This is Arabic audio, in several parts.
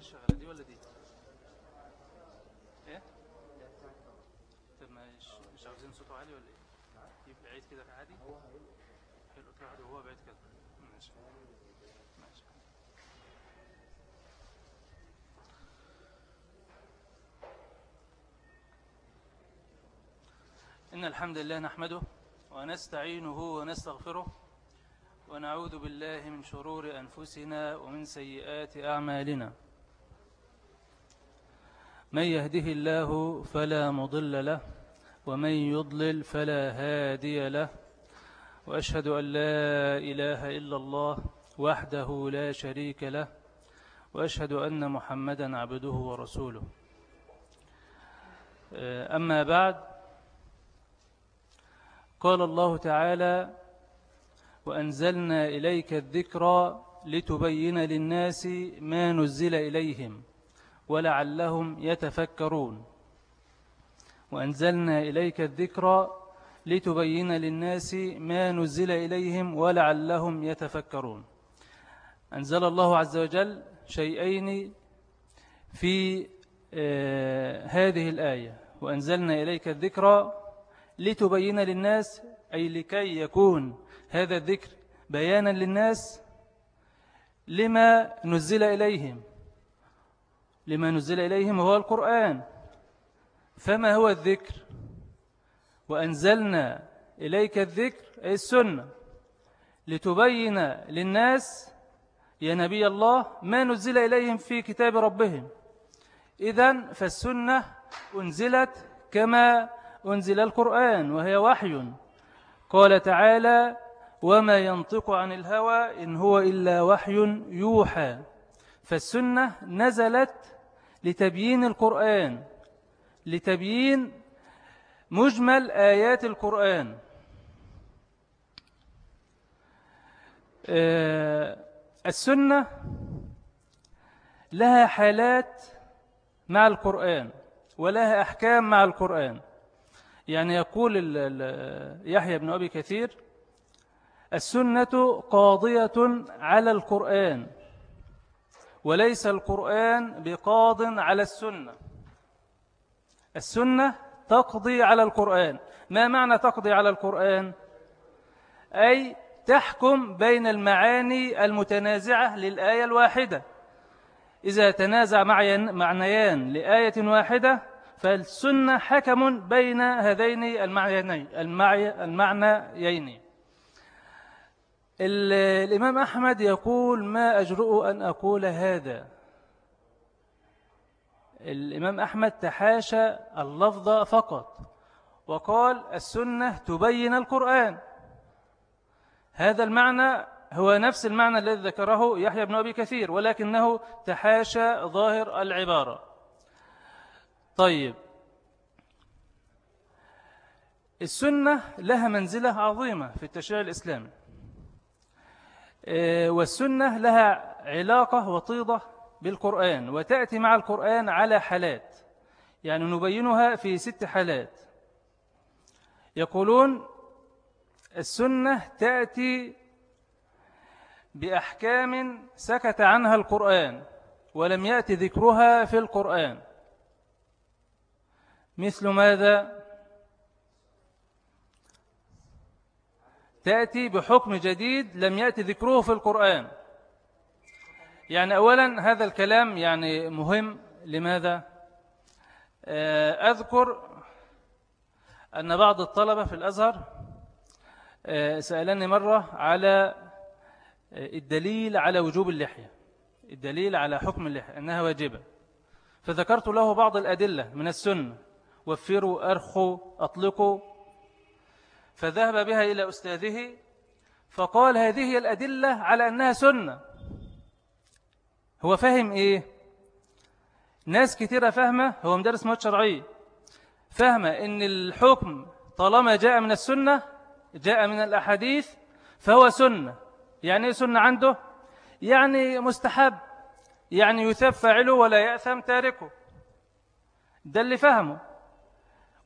اللي شغالة دي ولا دي؟ إيه؟ طب مش مش عاوزين صوته عالي ولا إيه؟ يبقى بعيد كده عادي؟ حلو كده وهو بعيد كده. ماشي. ماشي. إن الحمد لله نحمده ونستعينه ونستغفره ونعوذ بالله من شرور أنفسنا ومن سيئات أعمالنا. من يهده الله فلا مضل له ومن يضلل فلا هادي له. وأشهد أن لا إله إلا الله وحده لا شريك له وأشهد أن محمدا عبده ورسوله. أما بعد قال الله تعالى وأنزلنا إليك الذكرى لتبين للناس ما نزل إليهم. ولعلهم يتفكرون. وأنزلنا إليك الذكرى لتبين للناس ما نزل إليهم ولعلهم يتفكرون. أنزل الله عز وجل شيئين في آه هذه الآية. وأنزلنا إليك الذكرى لتبين للناس أي لكي يكون هذا الذكر بيانا للناس لما نزل إليهم. لما نزل إليهم هو القرآن. فما هو الذكر؟ وأنزلنا إليك الذكر أي السنة لتبين للناس يا نبي الله ما نزل إليهم في كتاب ربهم. إذن فالسنة أنزلت كما أنزل القرآن وهي وحي. قال تعالى وما ينطق عن الهوى إن هو إلا وحي يوحى. فالسنة نزلت لتبيين القرآن لتبيين مجمل آيات القرآن. آه، السنة لها حالات مع القرآن ولها أحكام مع القرآن. يعني يقول يحيى بن أبي كثير السنة قاضية على القرآن. وليس القرآن بقاض على السنة. السنة تقضي على القرآن. ما معنى تقضي على القرآن؟ أي تحكم بين المعاني المتنازعة للآية الواحدة. إذا تنازع معنيان لآية واحدة فالسنة حكم بين هذين المعنيين المعنيين. الإمام أحمد يقول ما أجرؤ أن أقول هذا الإمام أحمد تحاشى اللفظ فقط وقال السنة تبين القرآن هذا المعنى هو نفس المعنى الذي ذكره يحيى بن أبي كثير ولكنه تحاشى ظاهر العبارة. طيب. السنة لها منزلة عظيمة في التشريع الإسلامي. والسنة لها علاقة وطيدة بالقرآن وتأتي مع القرآن على حالات. يعني نبينها في ست حالات. يقولون السنة تأتي بأحكام سكت عنها القرآن ولم يأتي ذكرها في القرآن. مثل ماذا؟ تأتي بحكم جديد لم يأتي ذكره في القرآن. يعني أولا هذا الكلام يعني مهم. لماذا؟ آه، أذكر أن بعض الطلبة في الأزهر آه، سألني مرة على آه، الدليل على وجوب اللحية الدليل على حكم اللحية أنها واجبة. فذكرت له بعض الأدلة من السنة وفروا أرخوا أطلقوا فذهب بها إلى أستاذه فقال هذه الأدلة على أنها سنة. هو فهم إيه؟ ناس كثيرة فهمة هو مدرس مواد شرعية فهمة إن الحكم طالما جاء من السنة جاء من الأحاديث فهو سنة. يعني إيه سنة عنده؟ يعني مستحب يعني يثاب فاعله ولا يأثم تاركه. ده اللي فهمه.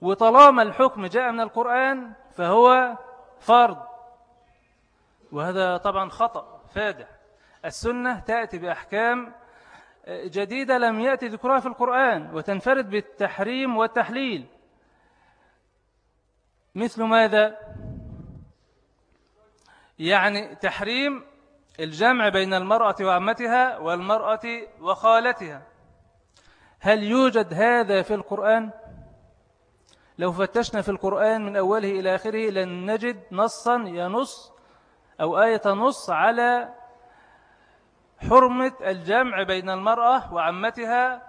وطالما الحكم جاء من القرآن فهو فرض وهذا طبعا خطأ فادح السنة تأتي بأحكام جديدة لم يأتي ذكرها في القرآن وتنفرد بالتحريم والتحليل مثل ماذا؟ يعني تحريم الجمع بين المرأة وعمتها والمرأة وخالتها هل يوجد هذا في القرآن؟ لو فتشنا في القرآن من أوله إلى آخره لن نجد نصا ينص أو آية نص على حرمة الجمع بين المرأة وعمتها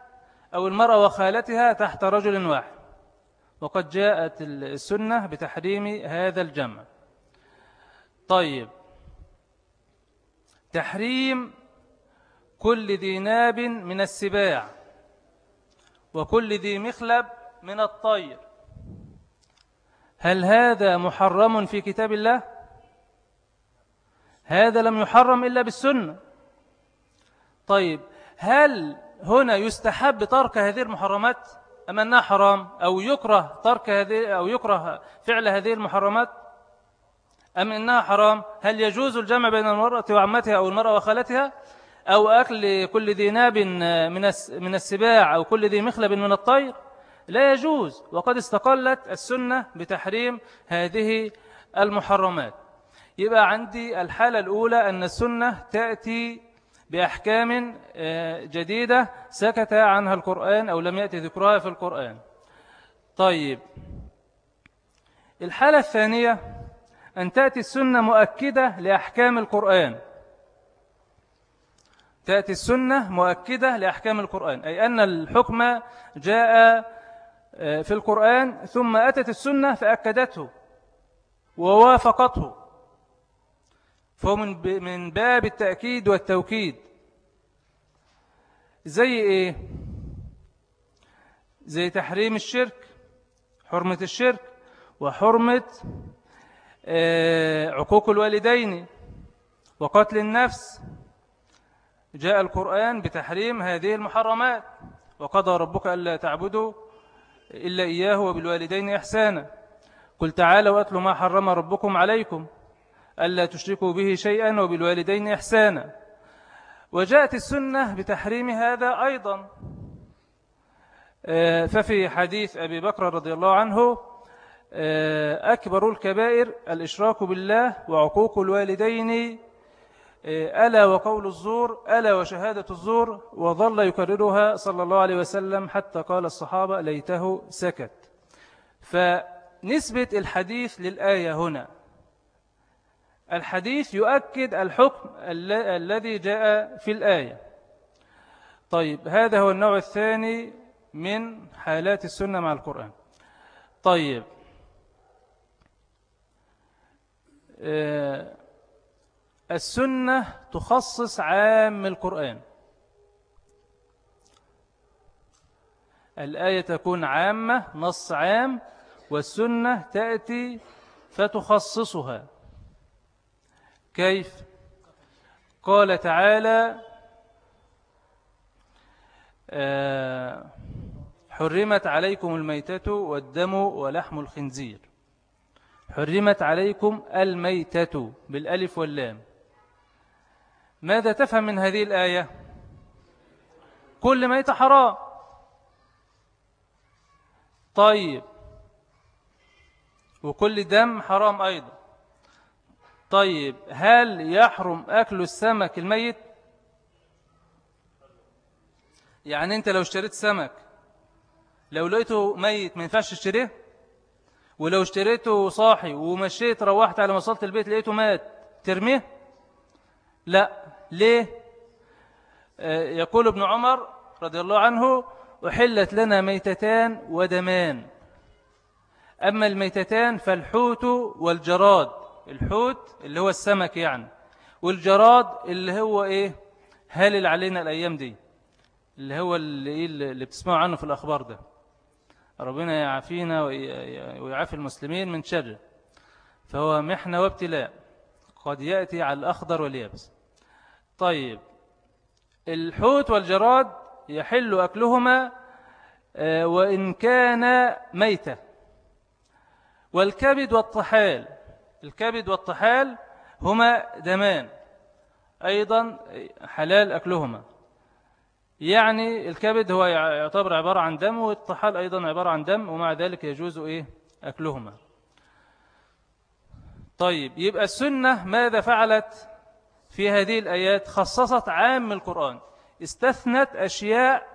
أو المرأة وخالتها تحت رجل واحد. وقد جاءت السنة بتحريم هذا الجمع. طيب. تحريم كل ذي ناب من السباع وكل ذي مخلب من الطير. هل هذا محرم في كتاب الله؟ هذا لم يحرم إلا بالسنة. طيب هل هنا يستحب ترك هذه المحرمات أم أنها حرام؟ أو يكره ترك هذه أو يكره فعل هذه المحرمات أم أنها حرام؟ هل يجوز الجمع بين المرأة وعمتها أو المرأة وخالتها؟ أو أكل كل ذي ناب من السباع أو كل ذي مخلب من الطير؟ لا يجوز وقد استقلت السنة بتحريم هذه المحرمات. يبقى عندي الحالة الأولى أن السنة تأتي بأحكام آه، جديدة سكت عنها القرآن أو لم يأتي ذكرها في القرآن. طيب الحالة الثانية أن تأتي السنة مؤكدة لأحكام القرآن. تأتي السنة مؤكدة لأحكام القرآن أي أن الحكم جاء في القرآن ثم أتت السنة فأكدته ووافقته. فهو من من باب التأكيد والتوكيد. زي إيه؟ زي تحريم الشرك حرمة الشرك وحرمة آه، عقوق الوالدين وقتل النفس. جاء القرآن بتحريم هذه المحرمات. وقضى ربك ألا تعبدوا إلا إياه وبالوالدين إحسانا. قل تعالوا أتلوا ما حرم ربكم عليكم ألا تشركوا به شيئا وبالوالدين إحسانا. وجاءت السنة بتحريم هذا أيضا. آه، ففي حديث أبي بكر رضي الله عنه آه، أكبر الكبائر الإشراك بالله وعقوق الوالدين ألا وقول الزور ألا وشهادة الزور وظل يكررها صلى الله عليه وسلم حتى قال الصحابة ليته سكت. فنسبة الحديث للآية هنا. الحديث يؤكد الحكم الذي جاء في الآية. طيب هذا هو النوع الثاني من حالات السنة مع القرآن. طيب. آه، السنة تخصص عام القرآن. الآية تكون عامة نص عام والسنة تأتي فتخصصها. كيف؟ قال تعالى آه، حرمت عليكم الميتة والدم ولحم الخنزير. حرمت عليكم الميتة بالألف واللام. ماذا تفهم من هذه الآية؟ كل ميت حرام. طيب. وكل دم حرام أيضا. طيب. هل يحرم أكل السمك الميت؟ يعني أنت لو اشتريت سمك لو لقيته ميت ما ينفعش تشتريه؟ ولو اشتريته صاحي ومشيت روحت على ما وصلت البيت لقيته مات ترميه؟ لا. ليه؟ آه، يقول ابن عمر رضي الله عنه أحلت لنا ميتتان ودمان. أما الميتتان فالحوت والجراد. الحوت اللي هو السمك يعني. والجراد اللي هو إيه؟ هالل علينا الأيام دي. اللي هو اللي, إيه؟ اللي بتسمعوا عنه في الأخبار ده. ربنا يعافينا ويعافي المسلمين من شر. فهو محنة وابتلاء. قد يأتي على الأخضر واليابس. طيب. الحوت والجراد يحل أكلهما آه، وإن كان ميتة والكبد والطحال الكبد والطحال هما دمان أيضا حلال أكلهما. يعني الكبد هو يعتبر عبارة عن دم والطحال أيضا عبارة عن دم ومع ذلك يجوز إيه؟ أكلهما. طيب يبقى السنة ماذا فعلت؟ في هذه الآيات خصصت عام القرآن استثنت أشياء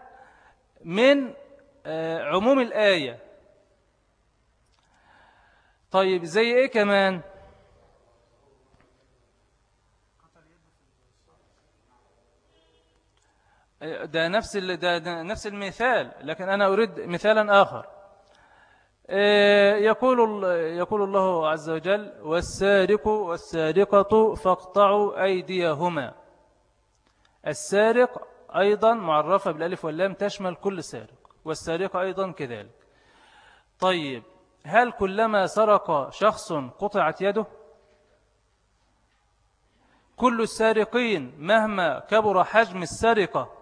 من آه، عموم الآية. طيب زي إيه كمان؟ ده نفس ده, نفس المثال لكن أنا أريد مثالا آخر. آه، يقول يقول الله عز وجل والسارق والسارقة فاقطعوا أيديهما. السارق أيضا معرفة بالألف واللام تشمل كل سارق والسارقة أيضا كذلك. طيب هل كلما سرق شخص قطعت يده؟ كل السارقين مهما كبر حجم السرقة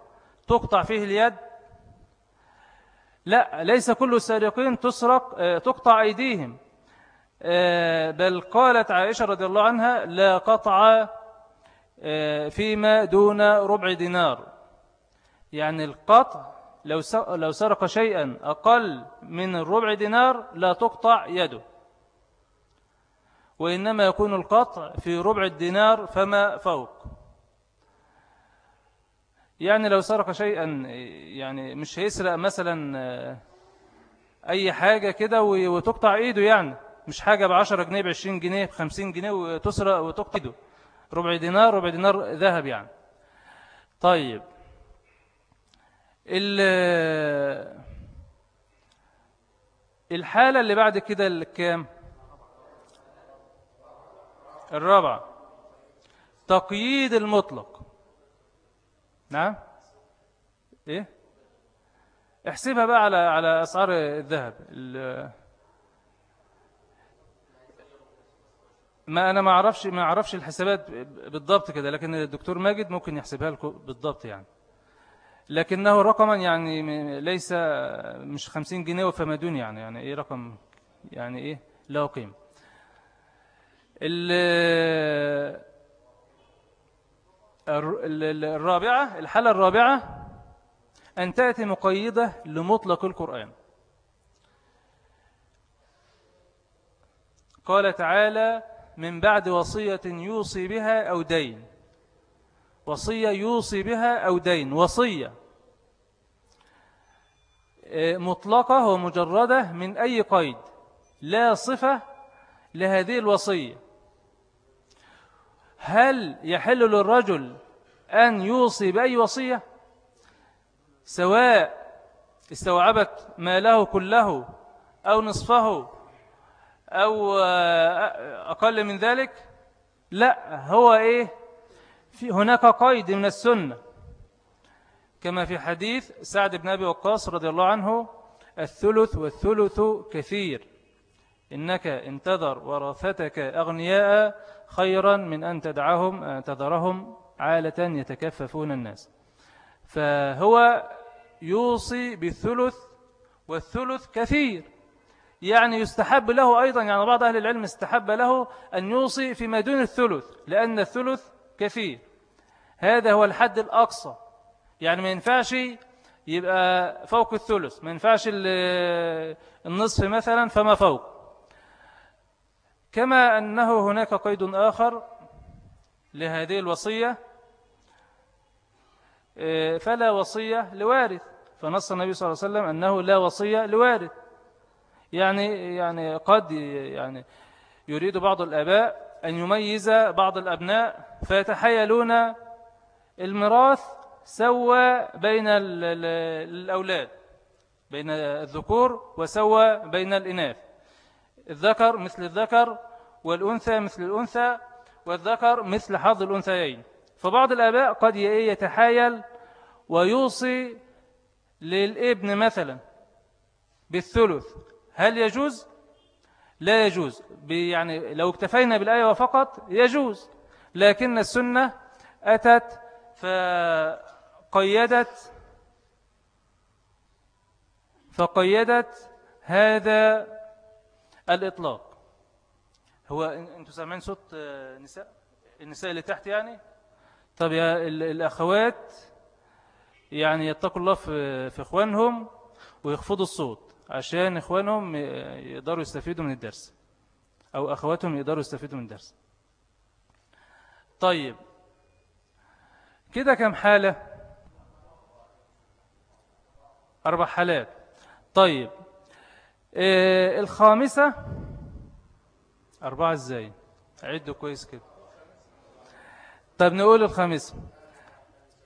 تقطع فيه اليد؟ لا ليس كل السارقين تسرق آه، تقطع أيديهم. آه، بل قالت عائشة رضي الله عنها لا قطع آه، فيما دون ربع دينار. يعني القطع لو لو سرق شيئا أقل من الربع دينار لا تقطع يده. وإنما يكون القطع في ربع الدينار فما فوق. يعني لو سرق شيئا يعني مش هيسرق مثلا آه، أي حاجة كده وتقطع إيده يعني. مش حاجة بعشرة جنيه بعشرين جنيه بخمسين جنيه وتسرق وتقطع إيده ربع دينار ربع دينار ذهب يعني. طيب. الحالة اللي بعد كده الكام؟ الرابعة. تقييد المطلق. نعم؟ إيه؟ احسبها بقى على على أسعار الذهب. ما أنا ما أعرفش ما أعرفش الحسابات بالضبط كده لكن الدكتور ماجد ممكن يحسبها لكم بالضبط يعني. لكنه رقما يعني ليس مش خمسين جنيه فما دون يعني. يعني إيه رقم؟ يعني إيه؟ له قيمة. الرابعة الحالة الرابعة أن تأتي مقيدة لمطلق القرآن. قال تعالى من بعد وصية يوصي بها أو دين. وصية يوصي بها أو دين. وصية. آه، مطلقة ومجردة من أي قيد. لا صفة لهذه الوصية. هل يحل للرجل أن يوصي بأي وصية؟ سواء استوعبت ماله كله أو نصفه أو أقل من ذلك؟ لا هو إيه؟ في هناك قيد من السنة كما في حديث سعد بن أبي وقاص رضي الله عنه الثلث والثلث كثير إنك انتظر ورثتك أغنياء خيرا من أن تدعهم تذرهم عالة يتكففون الناس. فهو يوصي بالثلث والثلث كثير. يعني يستحب له أيضا يعني بعض أهل العلم استحب له أن يوصي فيما دون الثلث لأن الثلث كثير. هذا هو الحد الأقصى. يعني ما ينفعش يبقى فوق الثلث ما ينفعش النصف مثلا فما فوق. كما أنه هناك قيد آخر لهذه الوصية آه، فلا وصية لوارث. فنص النبي صلى الله عليه وسلم أنه لا وصية لوارث. يعني يعني قد يعني يريد بعض الآباء أن يميز بعض الأبناء فيتحيلون الميراث سوى بين الأولاد بين الذكور وسوى بين الإناث. الذكر مثل الذكر والأنثى مثل الأنثى والذكر مثل حظ الأنثيين. فبعض الآباء قد يتحايل ويوصي للابن مثلا بالثلث. هل يجوز؟ لا يجوز. يعني لو اكتفينا بالآية فقط يجوز. لكن السنة أتت فقيدت فقيدت هذا الإطلاق. هو أنتوا سامعين صوت نساء؟ النساء اللي تحت يعني؟ طب يا الأخوات يعني يتقوا الله في إخوانهم ويخفضوا الصوت عشان إخوانهم يقدروا يستفيدوا من الدرس أو أخواتهم يقدروا يستفيدوا من الدرس. طيب كده كم حالة؟ أربع حالات. طيب الخامسة. أربعة إزاي؟ عدوا كويس كده. طيب نقول الخامسة.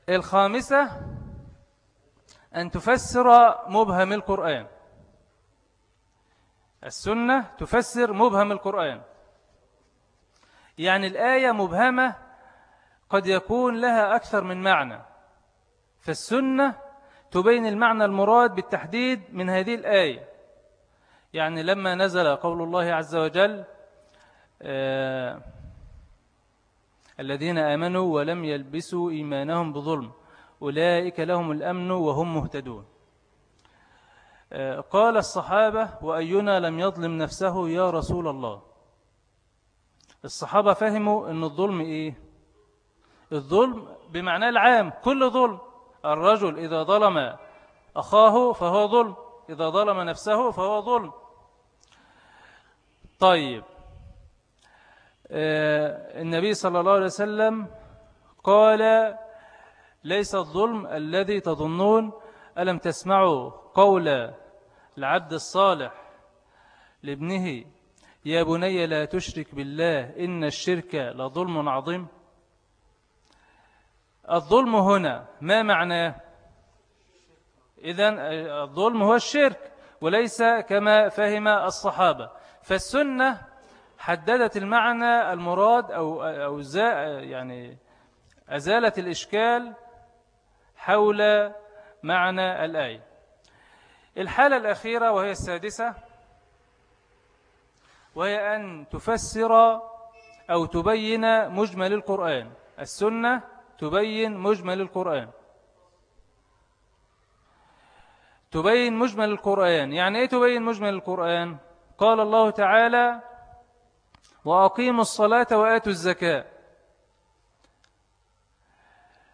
الخامسة أن تفسر مبهم القرآن. السنة تفسر مبهم القرآن. يعني الآية مبهمة قد يكون لها أكثر من معنى. فالسنة تبين المعنى المراد بالتحديد من هذه الآية. يعني لما نزل قول الله عز وجل آه الذين آمنوا ولم يلبسوا إيمانهم بظلم أولئك لهم الأمن وهم مهتدون. آه قال الصحابة وأينا لم يظلم نفسه يا رسول الله؟ الصحابة فهموا أن الظلم إيه؟ الظلم بمعنى العام كل ظلم. الرجل إذا ظلم أخاه فهو ظلم إذا ظلم نفسه فهو ظلم. طيب. آه، النبي صلى الله عليه وسلم قال ليس الظلم الذي تظنون ألم تسمعوا قول العبد الصالح لابنه يا بني لا تشرك بالله إن الشرك لظلم عظيم الظلم هنا ما معناه إذن الظلم هو الشرك وليس كما فهم الصحابة. فالسنة حددت المعنى المراد أو, أو يعني أزالت الإشكال حول معنى الآية. الحالة الأخيرة وهي السادسة وهي أن تفسر أو تبين مجمل القرآن. السنة تبين مجمل القرآن. تبين مجمل القرآن. يعني إيه تبين مجمل القرآن؟ قال الله تعالى وأقيموا الصلاة وآتوا الزكاة.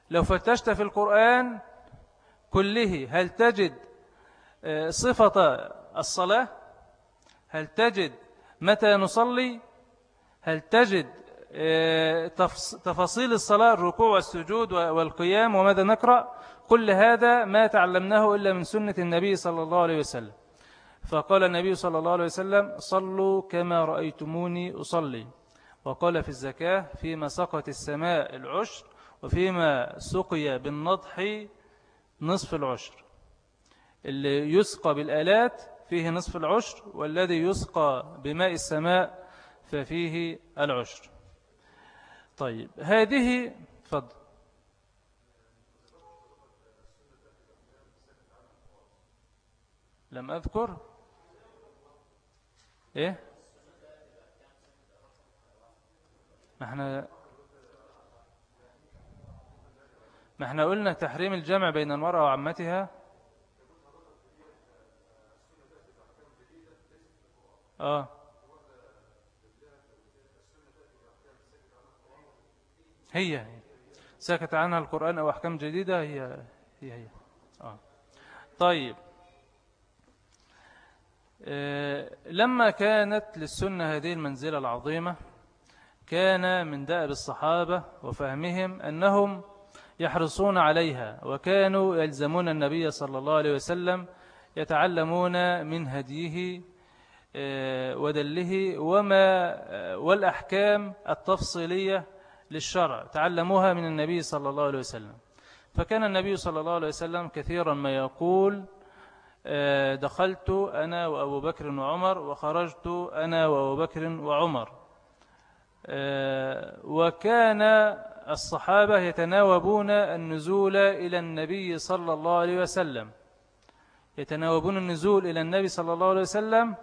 لو فتشت في القرآن كله هل تجد آه، صفة الصلاة؟ هل تجد متى نصلي؟ هل تجد آه، تفاصيل الصلاة الركوع والسجود والقيام وماذا نقرأ؟ كل هذا ما تعلمناه إلا من سنة النبي صلى الله عليه وسلم. فقال النبي صلى الله عليه وسلم صلوا كما رأيتموني أصلي. وقال في الزكاة فيما سقط السماء العشر وفيما سقي بالنضح نصف العشر. اللي يسقى بالآلات فيه نصف العشر والذي يسقى بماء السماء ففيه العشر. طيب هذه فضل لم أذكر. إيه؟ ما إحنا ما إحنا قلنا تحريم الجمع بين المرأة وعمتها. آه. هي. هي سكت عنها القرآن أو أحكام جديدة هي هي هي. آه. طيب. لما كانت للسنة هذه المنزلة العظيمة كان من دأب الصحابة وفهمهم أنهم يحرصون عليها وكانوا يلزمون النبي صلى الله عليه وسلم يتعلمون من هديه آه، ودله وما آه، والأحكام التفصيلية للشرع تعلموها من النبي صلى الله عليه وسلم. فكان النبي صلى الله عليه وسلم كثيرا ما يقول آه، دخلت أنا وأبو بكر وعمر وخرجت أنا وأبو بكر وعمر. آه، وكان الصحابة يتناوبون النزول إلى النبي صلى الله عليه وسلم. يتناوبون النزول إلى النبي صلى الله عليه وسلم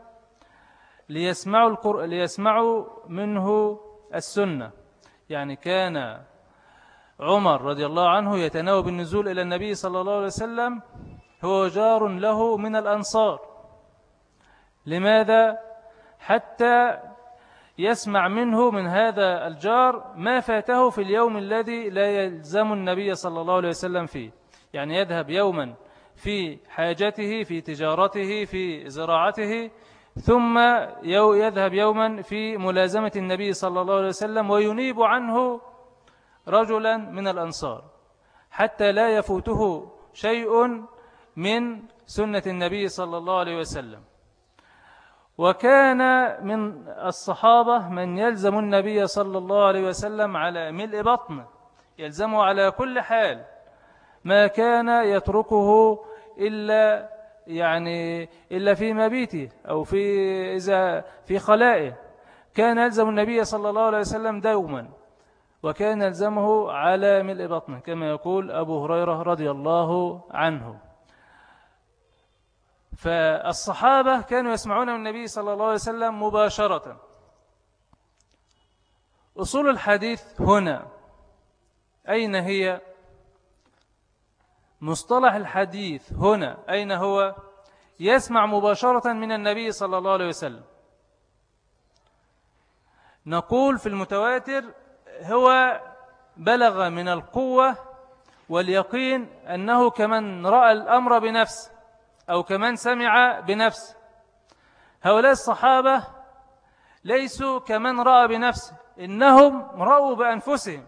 ليسمعوا, القر... ليسمعوا منه السنة. يعني كان عمر رضي الله عنه يتناوب النزول إلى النبي صلى الله عليه وسلم هو جار له من الأنصار. لماذا؟ حتى يسمع منه من هذا الجار ما فاته في اليوم الذي لا يلزم النبي صلى الله عليه وسلم فيه. يعني يذهب يوما في حاجته في تجارته في زراعته ثم يذهب يوما في ملازمة النبي صلى الله عليه وسلم وينيب عنه رجلا من الأنصار. حتى لا يفوته شيء من سنة النبي صلى الله عليه وسلم. وكان من الصحابة من يلزم النبي صلى الله عليه وسلم على ملء بطنه يلزمه على كل حال ما كان يتركه إلا يعني إلا في مبيته أو في إذا في خلائه. كان يلزم النبي صلى الله عليه وسلم دوما وكان يلزمه على ملء بطنه كما يقول أبو هريرة رضي الله عنه. فالصحابة كانوا يسمعون من النبي صلى الله عليه وسلم مباشرة. أصول الحديث هنا. أين هي؟ مصطلح الحديث هنا. أين هو؟ يسمع مباشرة من النبي صلى الله عليه وسلم. نقول في المتواتر هو بلغ من القوة واليقين أنه كمن رأى الأمر بنفسه. أو كمن سمع بنفسه هؤلاء الصحابة ليسوا كمن رأى بنفسه إنهم رأوا بأنفسهم.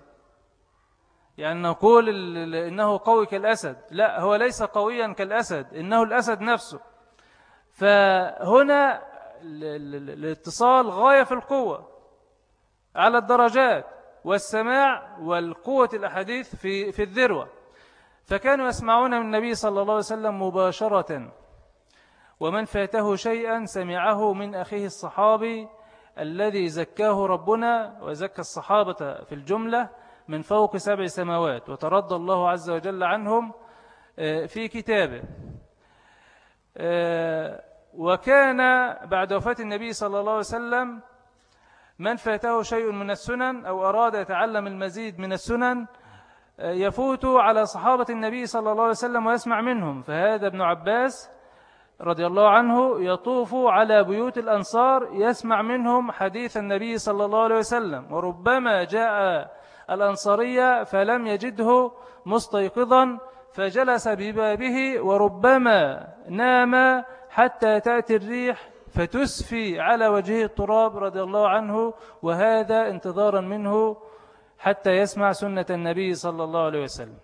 يعني نقول إنه قوي كالأسد. لا هو ليس قويا كالأسد إنه الأسد نفسه. فهنا الاتصال غاية في القوة على الدرجات والسماع والقوة الأحاديث في, في الذروة. فكانوا يسمعون من النبي صلى الله عليه وسلم مباشرة. ومن فاته شيئا سمعه من أخيه الصحابي الذي زكاه ربنا وزكى الصحابة في الجملة من فوق سبع سماوات. وترضى الله عز وجل عنهم آه، في كتابه. آه، وكان بعد وفاة النبي صلى الله عليه وسلم من فاته شيء من السنن أو أراد يتعلم المزيد من السنن يفوت على صحابة النبي صلى الله عليه وسلم ويسمع منهم. فهذا ابن عباس رضي الله عنه يطوف على بيوت الأنصار يسمع منهم حديث النبي صلى الله عليه وسلم. وربما جاء الأنصارية فلم يجده مستيقظا فجلس ببابه وربما نام حتى تأتي الريح فتسفي على وجهه التراب رضي الله عنه. وهذا انتظارا منه حتى يسمع سنة النبي صلى الله عليه وسلم.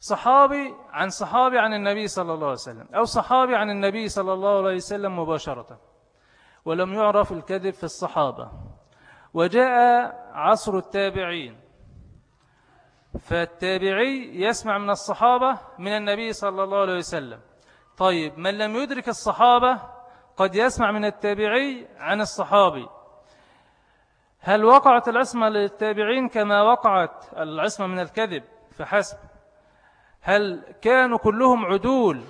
صحابي عن صحابي عن النبي صلى الله عليه وسلم. أو صحابي عن النبي صلى الله عليه وسلم مباشرة. ولم يعرف الكذب في الصحابة. وجاء عصر التابعين. فالتابعي يسمع من الصحابة من النبي صلى الله عليه وسلم. طيب من لم يدرك الصحابة قد يسمع من التابعي عن الصحابي. هل وقعت العصمة للتابعين كما وقعت العصمة من الكذب؟ فحسب. هل كانوا كلهم عدول؟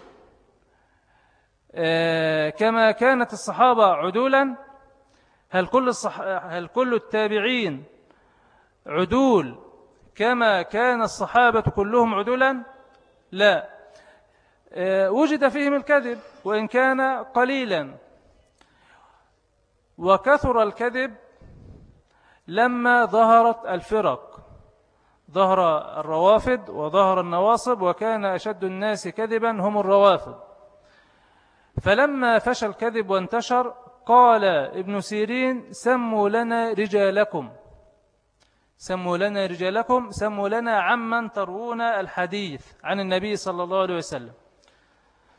آه، كما كانت الصحابة عدولا؟ هل كل, الصح... هل كل التابعين عدول كما كان الصحابة كلهم عدولا؟ لا. آه، وجد فيهم الكذب وإن كان قليلا. وكثر الكذب لما ظهرت الفرق. ظهر الروافد وظهر النواصب وكان أشد الناس كذبا هم الروافد. فلما فشى الكذب وانتشر قال ابن سيرين سموا لنا رجالكم. سموا لنا رجالكم سموا لنا عمن تروون الحديث عن النبي صلى الله عليه وسلم.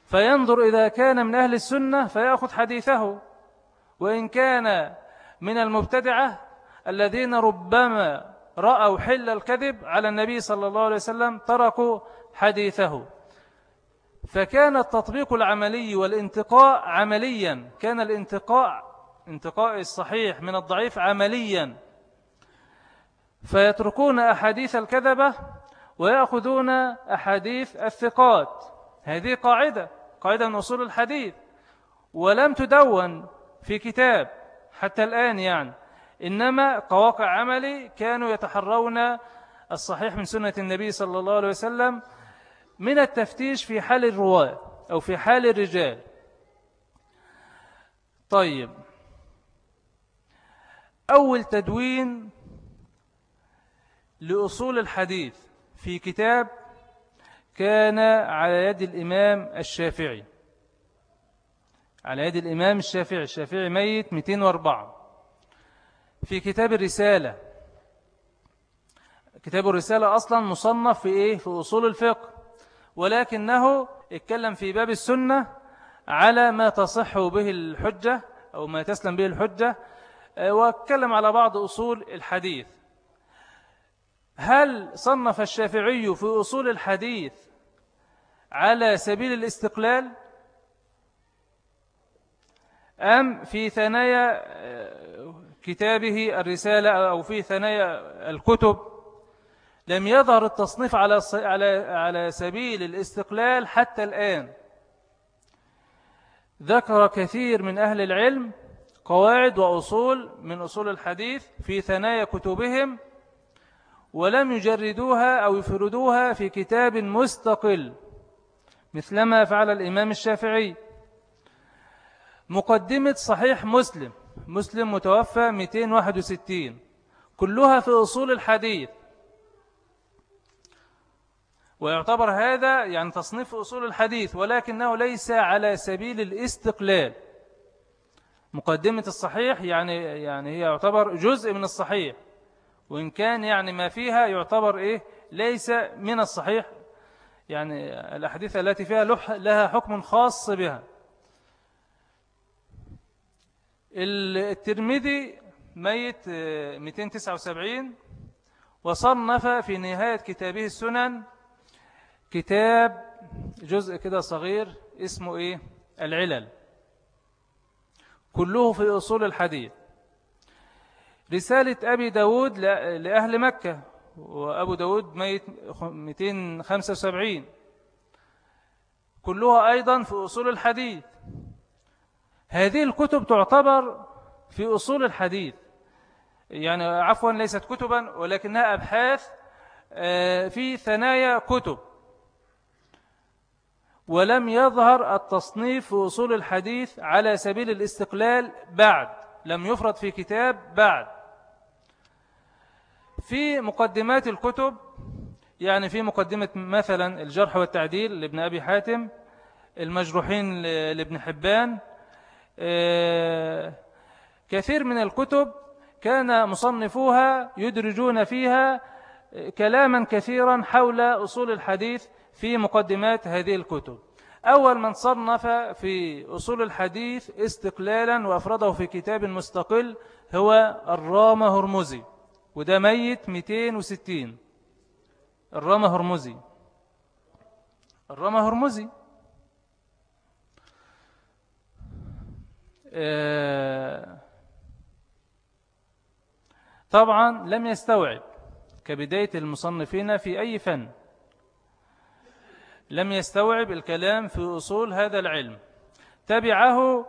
فينظر إذا كان من أهل السنة فيأخذ حديثه. وإن كان من المبتدعة الذين ربما رأوا حل الكذب على النبي صلى الله عليه وسلم تركوا حديثه. فكان التطبيق العملي والانتقاء عمليا. كان الانتقاء انتقاء الصحيح من الضعيف عمليا. فيتركون أحاديث الكذبة ويأخذون أحاديث الثقات. هذه قاعدة قاعدة من أصول الحديث. ولم تدون في كتاب حتى الآن يعني. إنما قواقع عملي كانوا يتحرون الصحيح من سنة النبي صلى الله عليه وسلم من التفتيش في حال الرواة أو في حال الرجال. طيب. أول تدوين لأصول الحديث في كتاب كان على يد الإمام الشافعي. على يد الإمام الشافعي. الشافعي ميت 204 في كتاب الرسالة. كتاب الرسالة أصلا مصنف في إيه؟ في أصول الفقه. ولكنه اتكلم في باب السنة على ما تصح به الحجة أو ما تسلم به الحجة آه، واتكلم على بعض أصول الحديث. هل صنف الشافعي في أصول الحديث على سبيل الاستقلال؟ أم في ثنايا آه، كتابه الرسالة أو في ثنايا الكتب لم يظهر التصنيف على على سبيل الاستقلال حتى الآن. ذكر كثير من أهل العلم قواعد وأصول من أصول الحديث في ثنايا كتبهم ولم يجردوها أو يفردوها في كتاب مستقل مثلما فعل الإمام الشافعي. مقدمة صحيح مسلم مسلم متوفى 261 كلها في أصول الحديث. ويعتبر هذا يعني تصنيف أصول الحديث ولكنه ليس على سبيل الاستقلال. مقدمة الصحيح يعني يعني هي يعتبر جزء من الصحيح. وإن كان يعني ما فيها يعتبر إيه؟ ليس من الصحيح. يعني الأحاديث التي فيها لها حكم خاص بها. الترمذي ميت 279 آه، وصنف في نهاية كتابه السنن كتاب جزء كده صغير اسمه إيه؟ العلل. كله في أصول الحديث. رسالة أبي داود لأهل مكة. وأبو داود ميت 275 كلها أيضا في أصول الحديث. هذه الكتب تعتبر في أصول الحديث. يعني عفوا ليست كتبا ولكنها أبحاث آه، في ثنايا كتب. ولم يظهر التصنيف في أصول الحديث على سبيل الاستقلال بعد. لم يفرض في كتاب بعد. في مقدمات الكتب يعني في مقدمة مثلا الجرح والتعديل لابن أبي حاتم المجروحين لابن حبان كثير من الكتب كان مصنفوها يدرجون فيها كلاما كثيرا حول أصول الحديث في مقدمات هذه الكتب. أول من صنف في أصول الحديث استقلالا وأفرده في كتاب مستقل هو الرام هرمزي وده ميت 260 الرام هرمزي. الرام هرمزي. طبعا لم يستوعب كبداية المصنفين في أي فن. لم يستوعب الكلام في أصول هذا العلم. تبعه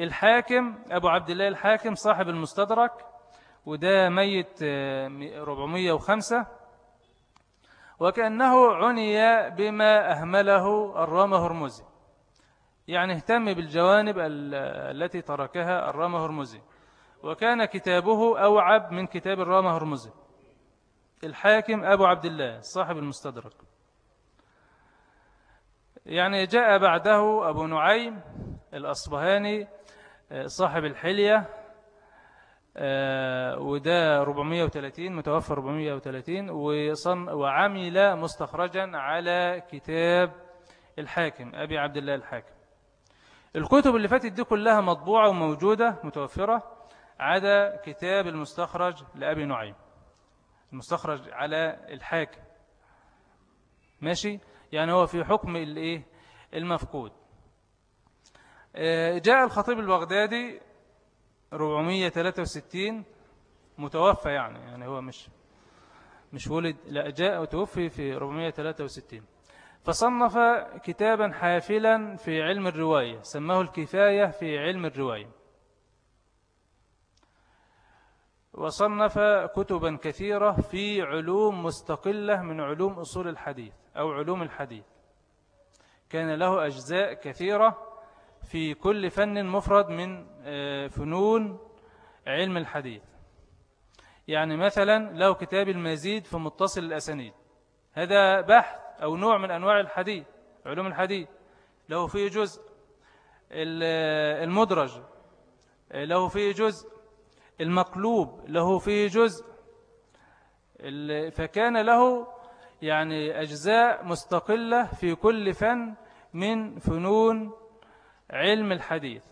الحاكم أبو عبد الله الحاكم صاحب المستدرك وده ميت 405 آه، وكأنه عني بما أهمله الرام هرمزي. يعني اهتم بالجوانب التي تركها الرام هرمزي. وكان كتابه أوعب من كتاب الرام هرمزي. الحاكم أبو عبد الله صاحب المستدرك. يعني جاء بعده أبو نعيم الأصبهاني صاحب الحلية آه، وده 430 متوفى 430 وصن وعمل مستخرجا على كتاب الحاكم أبي عبد الله الحاكم. الكتب اللي فاتت دي كلها مطبوعة وموجودة متوفرة عدا كتاب المستخرج لأبي نعيم. المستخرج على الحاكم. ماشي؟ يعني هو في حكم الإيه؟ المفقود. آه، جاء الخطيب البغدادي 463 متوفى يعني يعني هو مش مش ولد لا جاء وتوفي في 463 فصنف كتابا حافلا في علم الرواية سماه الكفاية في علم الرواية. وصنف كتبا كثيرة في علوم مستقلة من علوم أصول الحديث أو علوم الحديث. كان له أجزاء كثيرة في كل فن مفرد من آه، فنون علم الحديث. يعني مثلا له كتاب المزيد في متصل الأسانيد. هذا بحث أو نوع من أنواع الحديث علوم الحديث. له فيه جزء المدرج له فيه جزء المقلوب له فيه جزء فكان له يعني أجزاء مستقلة في كل فن من فنون علم الحديث.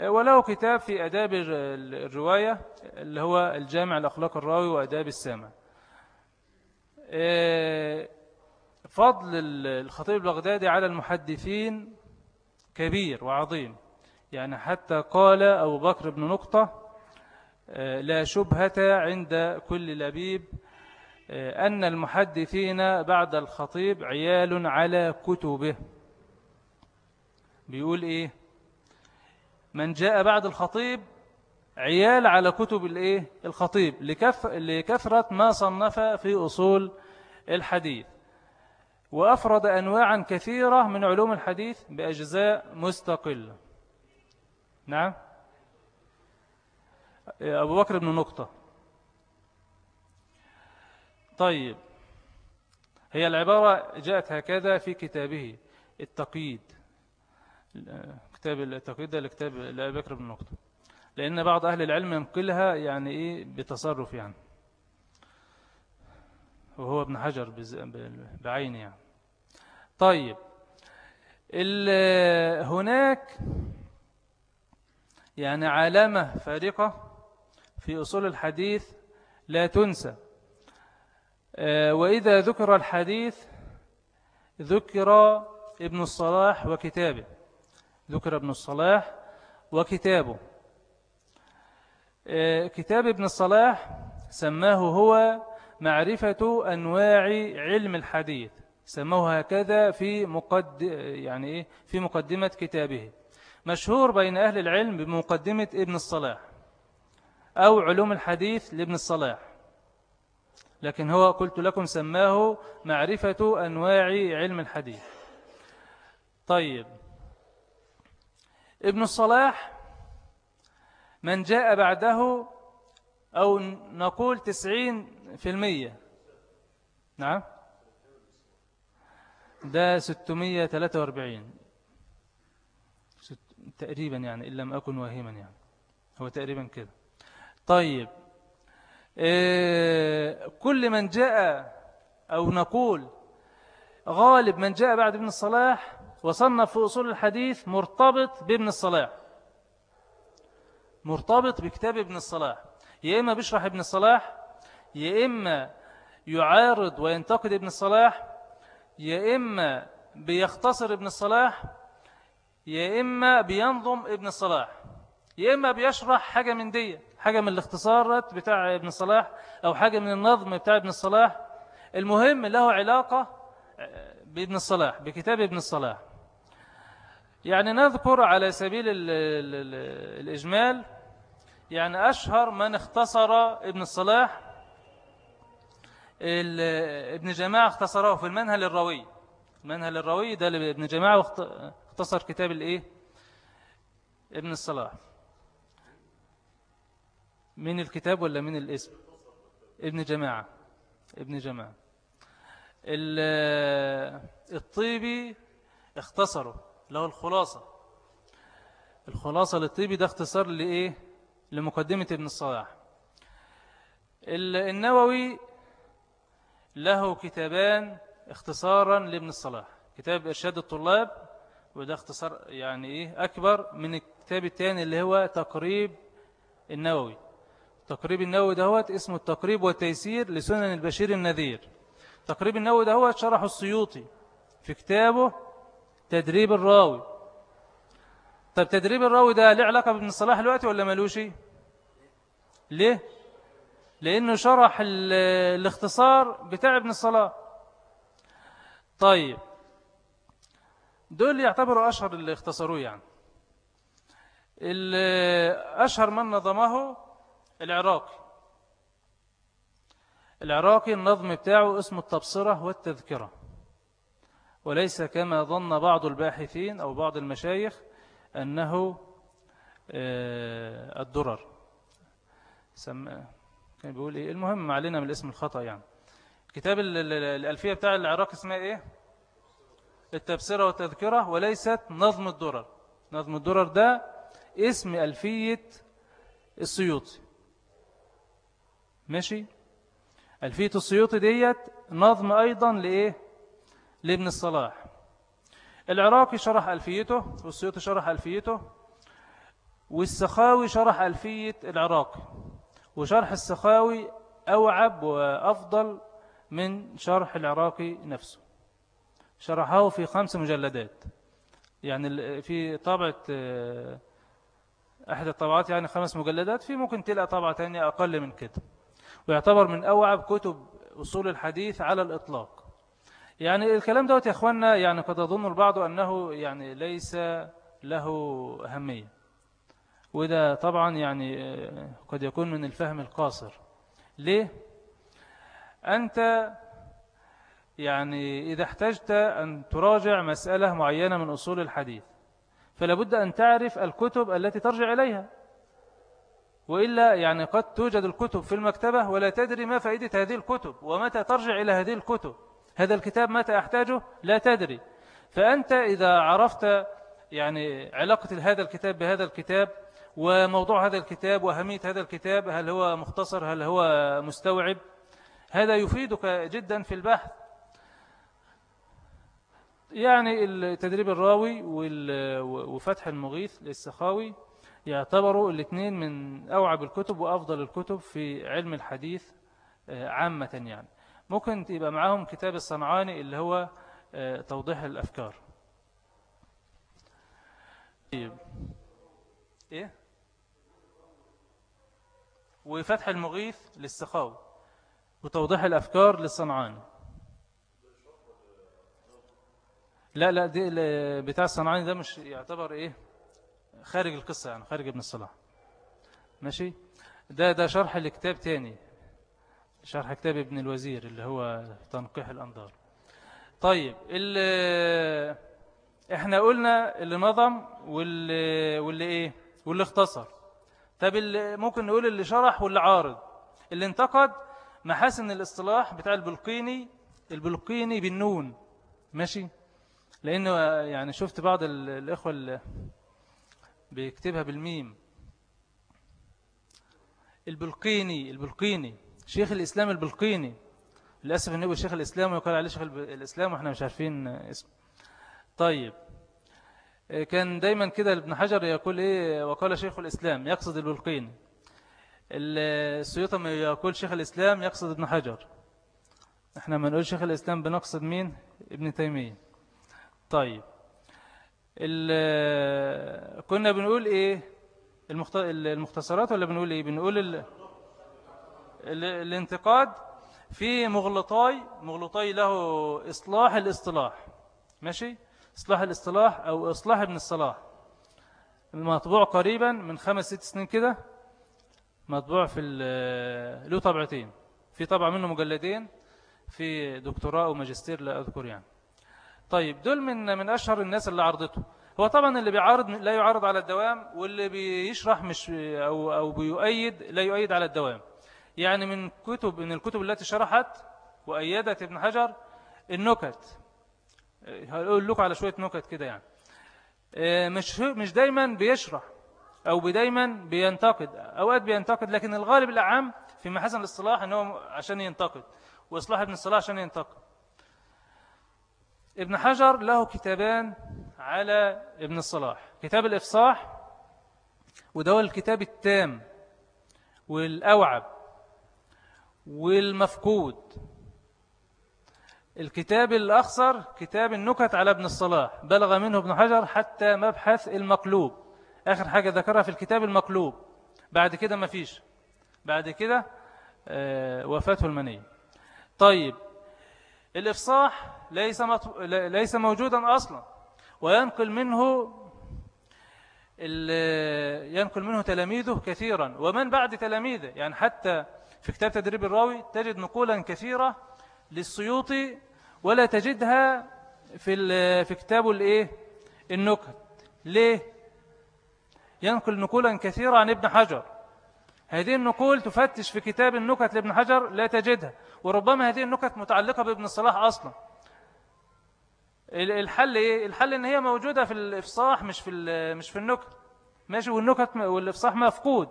وله كتاب في أداب الرواية اللي هو الجامع الأخلاق الراوي وأداب السامع. فضل الخطيب البغدادي على المحدثين كبير وعظيم. يعني حتى قال أبو بكر بن نقطة لا شبهة عند كل لبيب أن المحدثين بعد الخطيب عيال على كتبه. بيقول إيه؟ من جاء بعد الخطيب عيال على كتب الإيه؟ الخطيب لكثرة ما صنف في أصول الحديث. وأفرد أنواعا كثيرة من علوم الحديث بأجزاء مستقلة. نعم. أبو بكر بن نقطة. طيب. هي العبارة جاءت هكذا في كتابه التقييد. كتاب التقييد ده لكتاب لأبي بكر بن نقطة. لأن بعض أهل العلم ينقلها يعني إيه؟ بتصرف يعني. وهو ابن حجر بعينه يعني. طيب هناك يعني علامة فارقة في أصول الحديث لا تنسى. آه، وإذا ذكر الحديث ذكر ابن الصلاح وكتابه. ذكر ابن الصلاح وكتابه. آه، كتاب ابن الصلاح سماه هو معرفة أنواع علم الحديث. سموه هكذا في مقد يعني إيه؟ في مقدمة كتابه. مشهور بين أهل العلم بمقدمة ابن الصلاح أو علوم الحديث لابن الصلاح. لكن هو قلت لكم سماه معرفة أنواع علم الحديث. طيب. ابن الصلاح من جاء بعده أو نقول تسعين في المية. نعم. ده ستمية ثلاثة وأربعين. تقريبا يعني إن لم أكن واهما يعني. هو تقريبا كده. طيب إيه كل من جاء أو نقول غالب من جاء بعد ابن الصلاح وصنف في أصول الحديث مرتبط بابن الصلاح. مرتبط بكتاب ابن الصلاح. يا إما بيشرح ابن الصلاح يا إما يعارض وينتقد ابن الصلاح يا إما بيختصر ابن الصلاح يا إما بينظم ابن الصلاح يا إما بيشرح حاجة من دي حاجة من الاختصارات بتاع ابن الصلاح أو حاجة من النظم بتاع ابن الصلاح. المهم له علاقة بابن الصلاح بكتاب ابن الصلاح. يعني نذكر على سبيل ال ال ال الإجمال يعني أشهر من اختصر ابن الصلاح ابن جماعة اختصره في المنهل الروي. المنهل الروي ده ابن جماعة اختصر كتاب الايه؟ ابن الصلاح. من الكتاب ولا من الاسم؟ ابن جماعة. ابن جماعة. الطيبي اختصره له الخلاصة. الخلاصة للطيبي ده اختصار لإيه؟ لمقدمة ابن الصلاح. النووي له كتابان اختصارا لابن الصلاح. كتاب إرشاد الطلاب وده اختصار يعني إيه؟ أكبر من الكتاب الثاني اللي هو تقريب النووي. تقريب النووي ده هو اسمه التقريب والتيسير لسنن البشير النذير. تقريب النووي ده هو شرحه السيوطي في كتابه تدريب الراوي. طب تدريب الراوي ده له علاقة بابن الصلاح الوقت ولا ملوش؟ ليه؟ لأنه شرح الاختصار بتاع ابن الصلاح طيب. دول يعتبروا أشهر اللي اختصروه يعني. أشهر من نظمه العراقي. العراقي النظم بتاعه اسمه التبصرة والتذكرة. وليس كما ظن بعض الباحثين أو بعض المشايخ أنه آه، الدرر. كان بيقول إيه؟ المهم علينا من الاسم الخطأ يعني. كتاب الألفية بتاع العراق اسمها إيه؟ التبصرة والتذكرة وليست نظم الدرر. نظم الدرر ده اسم ألفية السيوطي. ماشي؟ ألفية السيوطي ديت نظم أيضا لإيه؟ لابن الصلاح. العراقي شرح ألفيته والسيوطي شرح ألفيته والسخاوي شرح ألفية العراقي. وشرح السخاوي أوعب وأفضل من شرح العراقي نفسه. شرحه في خمس مجلدات. يعني في طابعة آه، أحد الطبعات يعني خمس مجلدات في ممكن تلقى طبعة تانية أقل من كده. ويعتبر من أوعب كتب أصول الحديث على الإطلاق. يعني الكلام دوت يا أخوانا يعني قد أظن البعض أنه يعني ليس له أهمية. وده طبعا يعني آه، قد يكون من الفهم القاصر. ليه؟ أنت يعني إذا احتجت أن تراجع مسألة معينة من أصول الحديث فلا بد أن تعرف الكتب التي ترجع إليها. وإلا يعني قد توجد الكتب في المكتبة ولا تدري ما فائدة هذه الكتب ومتى ترجع إلى هذه الكتب. هذا الكتاب متى أحتاجه؟ لا تدري. فأنت إذا عرفت يعني علاقة هذا الكتاب بهذا الكتاب وموضوع هذا الكتاب وأهمية هذا الكتاب هل هو مختصر هل هو مستوعب؟ هذا يفيدك جدا في البحث. يعني التدريب الراوي وفتح المغيث للسخاوي يعتبروا الاثنين من أوعب الكتب وأفضل الكتب في علم الحديث آه، عامة يعني. ممكن تبقى معاهم كتاب الصنعاني اللي هو آه، توضيح الأفكار. طيب. إيه؟ وفتح المغيث للسخاوي وتوضيح الأفكار للصنعاني لا لا دي بتاع الصنعاني ده مش يعتبر إيه خارج القصة يعني خارج ابن الصلاح. ماشي؟ ده ده شرح لكتاب تاني شرح كتاب ابن الوزير اللي هو تنقيح الأنظار. طيب اللي إحنا قلنا اللي نظم واللي, واللي إيه واللي اختصر. طب ممكن نقول اللي شرح واللي عارض. اللي انتقد محاسن الاصطلاح بتاع البلقيني البلقيني بالنون. ماشي؟ لأنه يعني شفت بعض الإخوة اللي بيكتبها بالميم. البلقيني البلقيني. شيخ الإسلام البلقيني. للأسف أنه شيخ الإسلام ويقال عليه شيخ الإسلام وإحنا مش عارفين اسمه طيب. كان دايما كده ابن حجر يقول إيه وقال شيخ الإسلام يقصد البلقيني السيوطة يقول شيخ الإسلام يقصد ابن حجر. إحنا ما نقول شيخ الإسلام بنقصد مين؟ ابن تيمية. طيب. كنا بنقول إيه؟ المختصرات ولا بنقول إيه؟ بنقول ال... الانتقاد في مغلطاي مغلطاي له إصلاح الاصطلاح. ماشي؟ إصلاح الاصطلاح أو إصلاح ابن الصلاح. المطبوع قريبا من خمس ست سنين كده مطبوع في له طبعتين. في طبعة منه مجلدين في دكتوراه وماجستير لا أذكر يعني. طيب دول من من أشهر الناس اللي عرضته هو طبعا اللي بيعارض لا يعارض على الدوام واللي بيشرح مش أو, أو بيؤيد لا يؤيد على الدوام. يعني من كتب من الكتب التي شرحت وأيدت ابن حجر النكت. هقول لكم على شوية نكت كده يعني. آه، مش مش دايما بيشرح أو دايما بينتقد أوقات بينتقد لكن الغالب الأعم في محسن الاصطلاح أنه عشان ينتقد وإصلاح ابن الصلاح عشان ينتقد. ابن حجر له كتابان على ابن الصلاح. كتاب الإفصاح وده هو الكتاب التام والأوعب والمفقود. الكتاب الأخصر كتاب النكت على ابن الصلاح. بلغ منه ابن حجر حتى مبحث المقلوب. آخر حاجة ذكرها في الكتاب المقلوب. بعد كده ما فيش. بعد كده آه، وفاته المنية طيب الإفصاح ليس. ليس موجودا أصلا. وينقل منه ينقل منه تلاميذه كثيرا. ومن بعد تلاميذه يعني حتى في كتاب تدريب الراوي تجد نقولا كثيرة للسيوطي ولا تجدها في في كتابه الايه النكت. ليه؟ ينقل نقولا كثيرة عن ابن حجر. هذه النقول تفتش في كتاب النكت لابن حجر لا تجدها وربما هذه النكت متعلقة بابن الصلاح أصلا. الحل إيه؟ الحل إن هي موجودة في الإفصاح مش في مش في النكت. ماشي والنكت والإفصاح مفقود.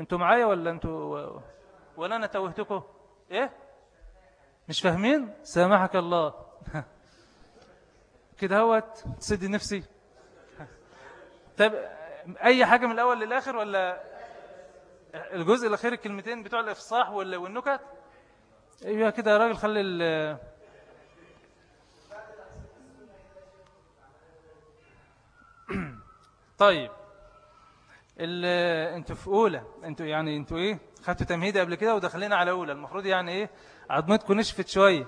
أنتوا معايا ولا أنتوا ولا أنا توهتكم؟ إيه؟ مش فاهمين؟ سامحك الله. كده هوت تسدي نفسي. طب أي حاجة من الأول للآخر ولا الجزء الأخير الكلمتين بتوع الإفصاح والنكت؟ أيوه كده يا راجل خلي ال طيب. أنتوا في أولى. أنتوا يعني أنتوا إيه؟ خدتوا تمهيد قبل كده ودخلنا على أولى. المفروض يعني إيه؟ عظمتكم نشفت شوية.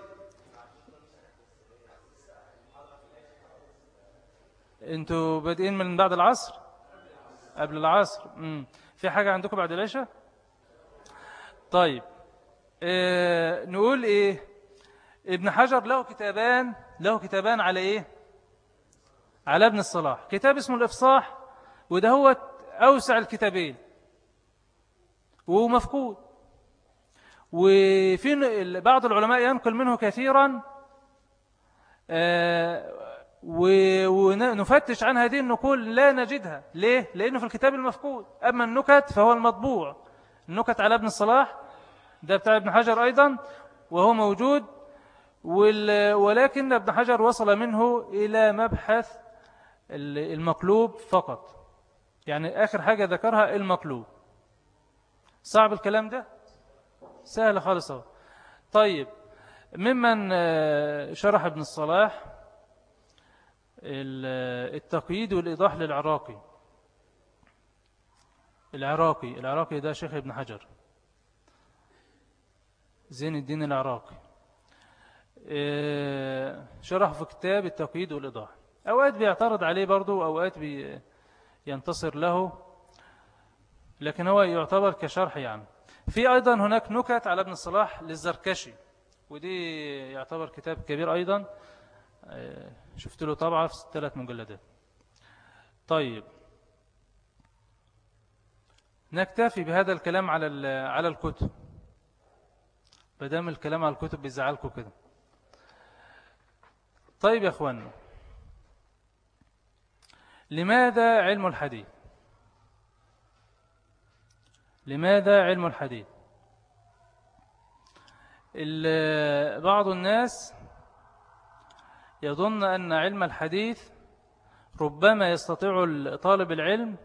أنتوا بادئين من بعد العصر؟ قبل العصر. امم في حاجة عندكم بعد العشاء؟ طيب. آه نقول إيه؟ ابن حجر له كتابان له كتابان على إيه؟ على ابن الصلاح. كتاب اسمه الإفصاح وده هو أوسع الكتابين. ومفقود وفي بعض العلماء ينقل منه كثيرا آه، ونفتش عن هذه النقول لا نجدها. ليه؟ لأنه في الكتاب المفقود. أما النكت فهو المطبوع. النكت على ابن الصلاح ده بتاع ابن حجر أيضا وهو موجود. ولكن ابن حجر وصل منه إلى مبحث المقلوب فقط. يعني آخر حاجة ذكرها المقلوب صعب الكلام ده؟ سهل خالص أهو. طيب ممن آه، شرح ابن الصلاح التقييد والإيضاح للعراقي. العراقي العراقي ده شيخ ابن حجر. زين الدين العراقي. آه، شرح في كتاب التقييد والإيضاح. أوقات بيعترض عليه برضو أوقات بي ينتصر له لكن هو يعتبر كشرح يعني. في أيضا هناك نكت على ابن الصلاح للزركشي ودي يعتبر كتاب كبير أيضا. آه، شفت له طبعا في ثلاث مجلدات. طيب. نكتفي بهذا الكلام على على الكتب. بدام الكلام على الكتب بيزعلكم كده. طيب يا اخوانا لماذا علم الحديث؟ لماذا علم الحديث؟ بعض الناس يظن أن علم الحديث ربما يستطيع طالب العلم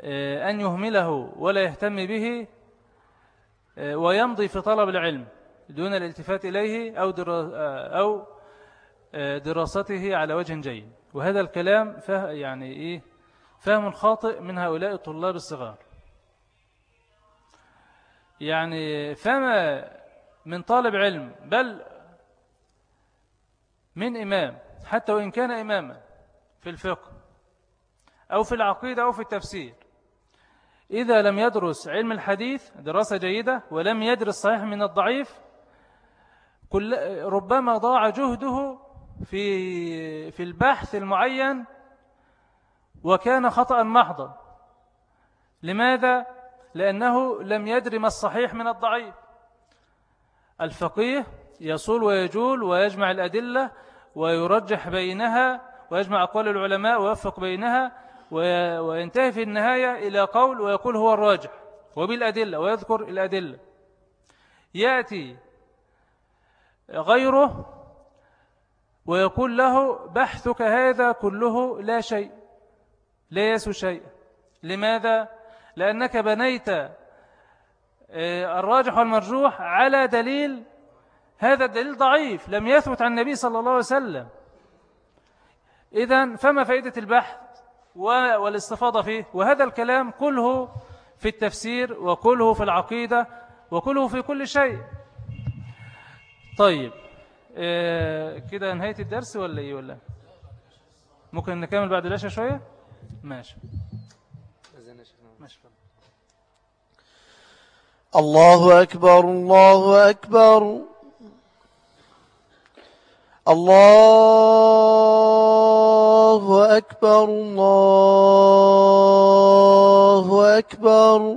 آه، أن يهمله ولا يهتم به آه، ويمضي في طلب العلم دون الالتفات إليه أو آه، دراسته على وجه جيد. وهذا الكلام فه يعني إيه؟ فهم خاطئ من هؤلاء الطلاب الصغار. يعني فما من طالب علم بل من إمام حتى وإن كان إماما في الفقه أو في العقيدة أو في التفسير إذا لم يدرس علم الحديث دراسة جيدة ولم يدرس صحيح من الضعيف كل ربما ضاع جهده في في البحث المعين وكان خطأ محضا. لماذا؟ لأنه لم يدري ما الصحيح من الضعيف. الفقيه يصول ويجول ويجمع الأدلة ويرجح بينها ويجمع أقوال العلماء ويوفق بينها وينتهي في النهاية إلى قول ويقول هو الراجح وبالأدلة ويذكر الأدلة. يأتي غيره ويقول له بحثك هذا كله لا شيء لا يسو شيء. لماذا؟ لأنك بنيت آه، الراجح والمرجوح على دليل هذا الدليل ضعيف لم يثبت عن النبي صلى الله عليه وسلم. إذن فما فائدة البحث والاستفاضة فيه؟ وهذا الكلام كله في التفسير وكله في العقيدة وكله في كل شيء. طيب. كده نهاية الدرس ولا إيه ولا؟ ممكن نكمل بعد العشاء شوية؟ ماشي. ماشي. الله أكبر الله أكبر. الله أكبر الله أكبر.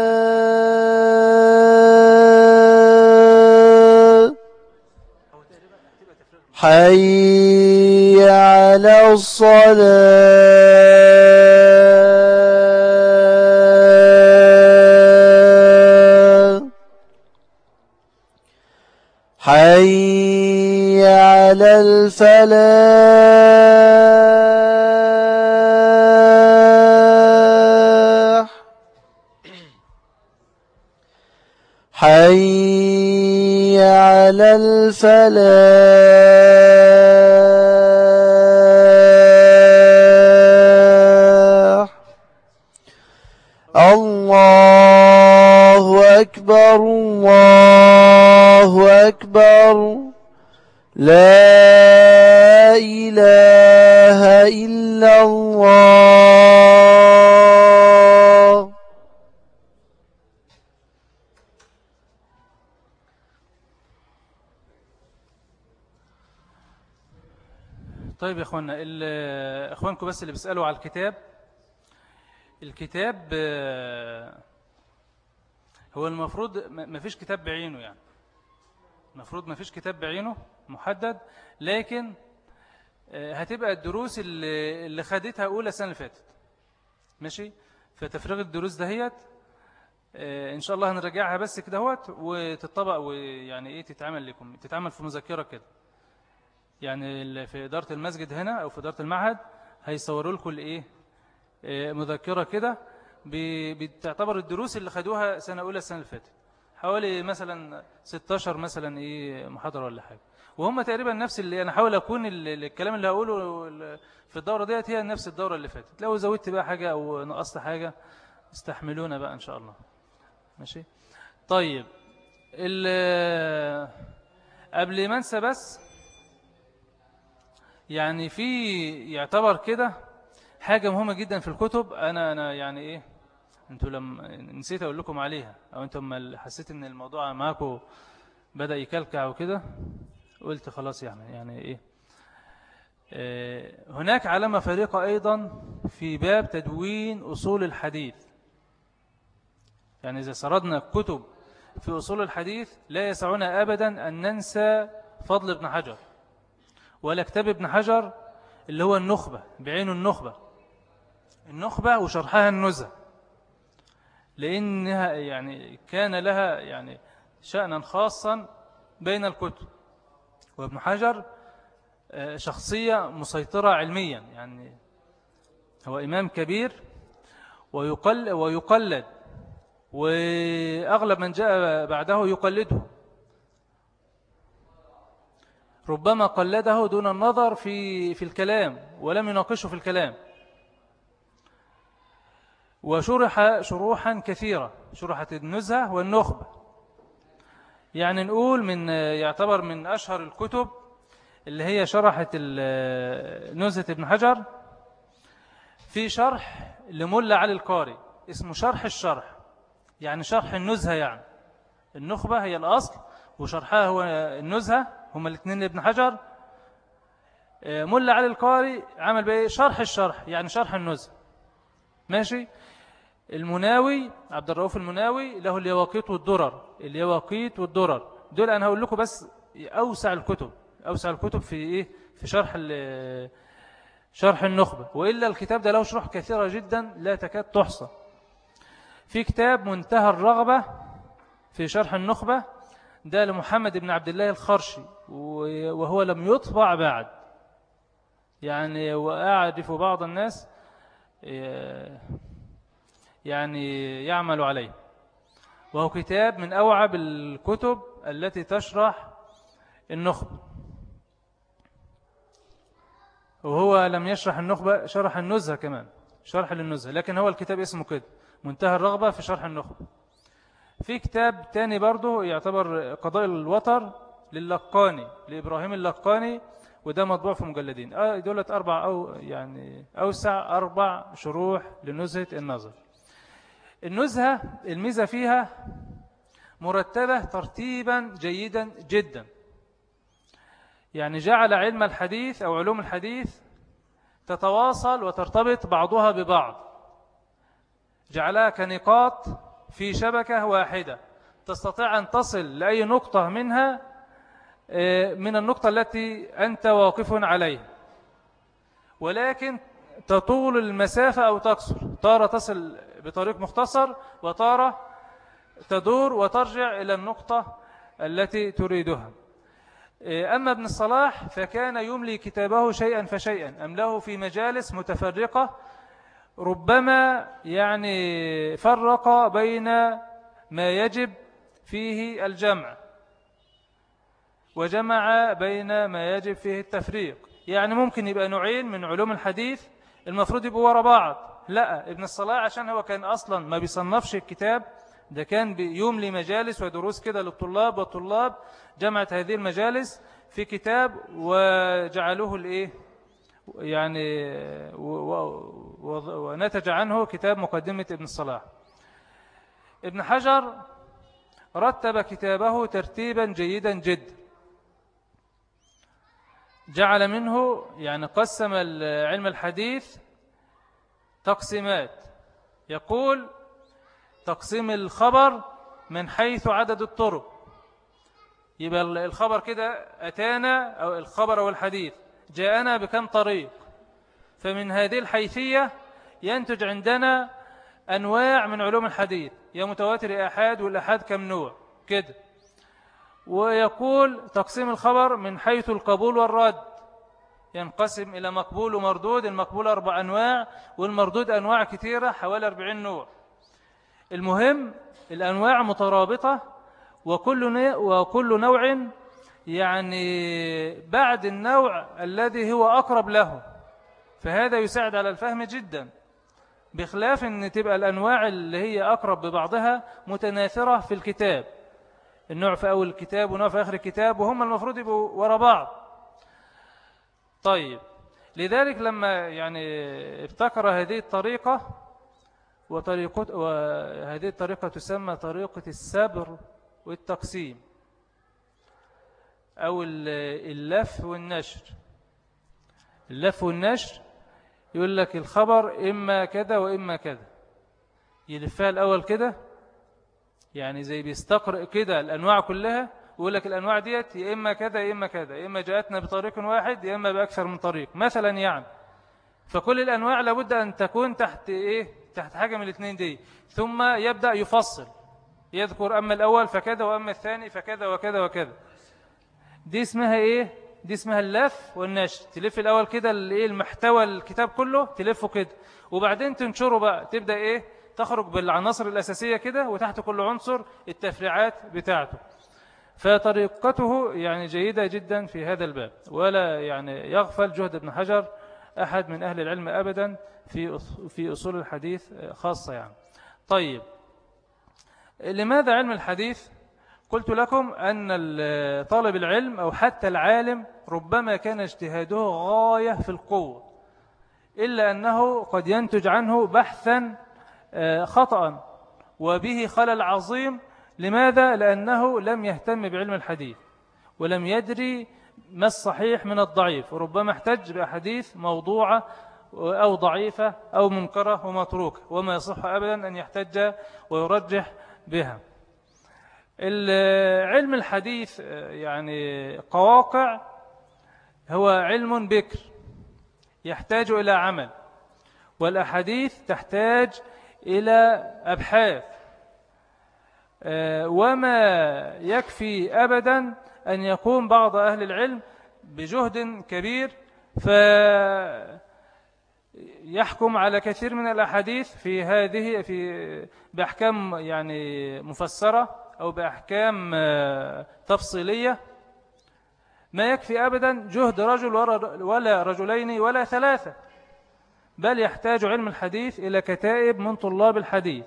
حي على الصلاة. حي على الفلاح. حي على الفلاح. الله أكبر الله أكبر. لا إله إلا الله. ال- إخوانكم بس اللي بيسألوا على الكتاب. الكتاب آه، هو المفروض ما فيش كتاب بعينه يعني. المفروض ما فيش كتاب بعينه محدد لكن آه، هتبقى الدروس اللي اللي خدتها أولى السنة اللي فاتت. ماشي؟ فتفريغ الدروس دهيت آه، إن شاء الله هنراجعها بس كده اهوت وتطبق ويعني إيه تتعمل لكم تتعمل في مذكرة كده. يعني في إدارة المسجد هنا أو في إدارة المعهد هيصوروا لكم الإيه؟ آه، مذكرة كده بتعتبر الدروس اللي خدوها سنة أولى السنة اللي فاتت. حوالي مثلا 16 مثلا إيه محاضرة ولا حاجة. وهم تقريبا نفس اللي أنا حاول أكون ال- ال- الكلام اللي هقوله في الدورة ديت هي نفس الدورة اللي فاتت. لو زودت بقى حاجة أو نقصت حاجة استحملونا بقى إن شاء الله. ماشي؟ طيب قبل ما انسى بس يعني في يعتبر كده حاجة مهمة جدا في الكتب. أنا أنا يعني إيه أنتوا لما نسيت أقول لكم عليها. أو أنتم لما حسيت إن الموضوع معاكم بدأ يكلكع وكده قلت خلاص يعني يعني إيه آه، هناك علامة فريقة أيضا في باب تدوين أصول الحديث. يعني إذا سردنا كتب في أصول الحديث لا يسعنا أبدا أن ننسى فضل ابن حجر. ولا كتاب ابن حجر اللي هو النخبة بعينه النخبة. النخبة وشرحها النزهة. لأنها يعني كان لها يعني شأنا خاصا بين الكتب. وابن حجر آه، شخصية مسيطرة علميا. يعني هو إمام كبير ويقل ويقلد. وأغلب من جاء بعده يقلده. ربما قلده دون النظر في في الكلام ولم يناقشه في الكلام. وشرح شروحا كثيرة شرحت النزهة والنخبة يعني نقول من يعتبر من أشهر الكتب اللي هي شرحت نزهة ابن حجر في شرح لملا علي القاري اسمه شرح الشرح. يعني شرح النزهة يعني. النخبة هي الأصل وشرحها هو النزهة. هما الاثنين لابن حجر. آه، ملا علي القاري عمل بإيه؟ شرح الشرح يعني شرح النزهة ماشي؟ المناوي عبد الرؤوف المناوي له اليواقيت والدرر. اليواقيت والدرر. دول أنا هقول لكم بس أوسع الكتب. أوسع الكتب في إيه؟ في شرح شرح النخبة. وإلا الكتاب ده له شروح كثيرة جدا لا تكاد تحصى. في كتاب منتهى الرغبة في شرح النخبة ده لمحمد بن عبد الله الخرشي. وهو لم يطبع بعد. يعني وأعرف بعض الناس يعني يعمل عليه. وهو كتاب من أوعب الكتب التي تشرح النخبة وهو لم يشرح النخبة شرح النزهة كمان شرح للنزهة. لكن هو الكتاب اسمه كده منتهى الرغبة في شرح النخبة في كتاب تاني برضه يعتبر قضاء الوتر للقاني لإبراهيم اللقاني وده مطبوع في مجلدين. آه دولة أربع أو يعني أوسع أربع شروح لنزهة النظر. النزهة الميزة فيها مرتبة ترتيبا جيدا جدا. يعني جعل علم الحديث أو علوم الحديث تتواصل وترتبط بعضها ببعض. جعلها كنقاط في شبكة واحدة. تستطيع أن تصل لأي نقطة منها من النقطة التي أنت واقف عليها. ولكن تطول المسافة أو تقصر. تارة تصل بطريق مختصر وتارة تدور وترجع إلى النقطة التي تريدها. آه، أما ابن الصلاح فكان يملي كتابه شيئا فشيئا. أمله في مجالس متفرقة. ربما يعني فرق بين ما يجب فيه الجمع. وجمع بين ما يجب فيه التفريق. يعني ممكن يبقى نوعين من علوم الحديث المفروض يبقوا ورا بعض. لا ابن الصلاح عشان هو كان أصلا ما بيصنفش الكتاب ده كان يملي مجالس ودروس كده للطلاب والطلاب جمعت هذه المجالس في كتاب وجعلوه الإيه؟ يعني ونتج عنه كتاب مقدمة ابن الصلاح. ابن حجر رتب كتابه ترتيبا جيدا جدا. جعل منه يعني قسم علم الحديث تقسيمات. يقول تقسيم الخبر من حيث عدد الطرق. يبقى الخبر كده أتانا أو الخبر أو الحديث جاءنا بكم طريق؟ فمن هذه الحيثية ينتج عندنا أنواع من علوم الحديث. يا متواتر أحاد والأحاد كم نوع؟ كده. ويقول تقسيم الخبر من حيث القبول والرد. ينقسم إلى مقبول ومردود المقبول أربع أنواع والمردود أنواع كثيرة حوالي أربعين نوع. المهم الأنواع مترابطة وكل, وكل نوع يعني بعد النوع الذي هو أقرب له. فهذا يساعد على الفهم جدا. بخلاف أن تبقى الأنواع اللي هي أقرب ببعضها متناثرة في الكتاب. النوع في أول الكتاب ونوع في آخر الكتاب وهم المفروض يبقوا وراء بعض. طيب لذلك لما يعني ابتكر هذه الطريقة وطريقة وهذه الطريقة تسمى طريقة السبر والتقسيم أو اللف والنشر. اللف والنشر يقول لك الخبر إما كذا وإما كذا. يلفها الأول كده يعني زي بيستقرئ كده الأنواع كلها ويقول لك الأنواع ديت يا إما كذا يا إما كذا يا إما جاءتنا بطريق واحد يا إما بأكثر من طريق. مثلا يعني فكل الأنواع لابد أن تكون تحت إيه؟ تحت حاجة من الاثنين دي. ثم يبدأ يفصل يذكر أما الأول فكذا وأما الثاني فكذا وكذا وكذا. دي اسمها إيه؟ دي اسمها اللف والنشر. تلف الأول كده الإيه؟ المحتوى الكتاب كله تلفه كده. وبعدين تنشره بقى. تبدأ إيه؟ تخرج بالعناصر الأساسية كده وتحت كل عنصر التفريعات بتاعته. فطريقته يعني جيدة جدا في هذا الباب ولا يعني يغفل جهد ابن حجر أحد من أهل العلم أبدا في في أصول الحديث خاصة يعني. طيب لماذا علم الحديث؟ قلت لكم أن طالب العلم أو حتى العالم ربما كان اجتهاده غاية في القوة إلا أنه قد ينتج عنه بحثا خطأ وبه خلل عظيم لماذا؟ لأنه لم يهتم بعلم الحديث ولم يدري ما الصحيح من الضعيف وربما احتج بأحاديث موضوعة أو ضعيفة أو منكرة ومتروكة وما يصح أبدا أن يحتج ويرجح بها علم الحديث يعني قواقع هو علم بكر يحتاج إلى عمل والأحاديث تحتاج إلى أبحاث. آه، وما يكفي أبدا أن يقوم بعض أهل العلم بجهد كبير فيحكم على كثير من الأحاديث في هذه في بأحكام يعني مفسرة أو بأحكام آه، تفصيلية. ما يكفي أبدا جهد رجل ولا رجلين ولا ثلاثة. بل يحتاج علم الحديث إلى كتائب من طلاب الحديث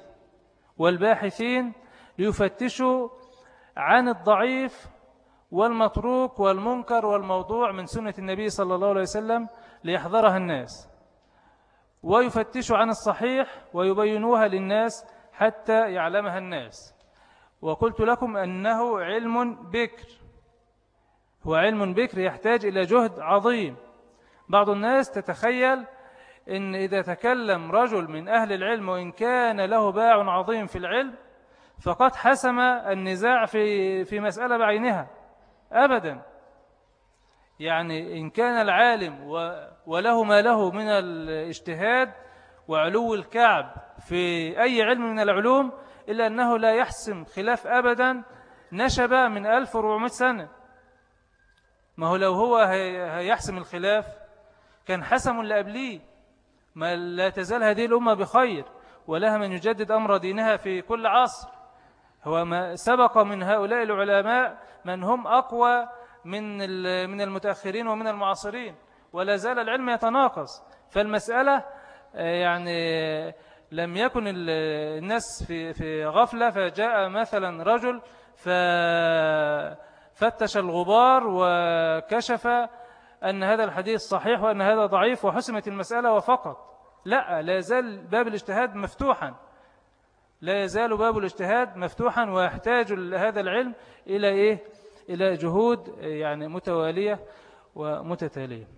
والباحثين ليفتشوا عن الضعيف والمتروك والمنكر والموضوع من سنة النبي صلى الله عليه وسلم ليحضرها الناس ويفتشوا عن الصحيح ويبينوها للناس حتى يعلمها الناس. وقلت لكم أنه علم بكر هو علم بكر يحتاج إلى جهد عظيم. بعض الناس تتخيل إن إذا تكلم رجل من أهل العلم وإن كان له باع عظيم في العلم فقد حسم النزاع في في مسألة بعينها. أبدا. يعني إن كان العالم وله ما له من الاجتهاد وعلو الكعب في أي علم من العلوم إلا أنه لا يحسم خلاف أبدا نشب من 1400 سنة. ما هو لو هو هيحسم الخلاف؟ كان حسم لأبليه ما لا تزال هذه الأمة بخير ولها من يجدد أمر دينها في كل عصر. هو ما سبق من هؤلاء العلماء من هم أقوى من من المتأخرين ومن المعاصرين ولا زال العلم يتناقص. فالمسألة آه، يعني لم يكن الناس في في غفلة فجاء مثلا رجل ففتش الغبار وكشف أن هذا الحديث صحيح وأن هذا ضعيف وحسمت المسألة وفقط. لا لا يزال باب الاجتهاد مفتوحا. لا يزال باب الاجتهاد مفتوحا ويحتاج هذا العلم إلى إيه؟ إلى جهود يعني متوالية ومتتالية.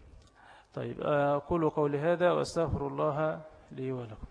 طيب أقول قولي هذا وأستغفر الله لي ولكم.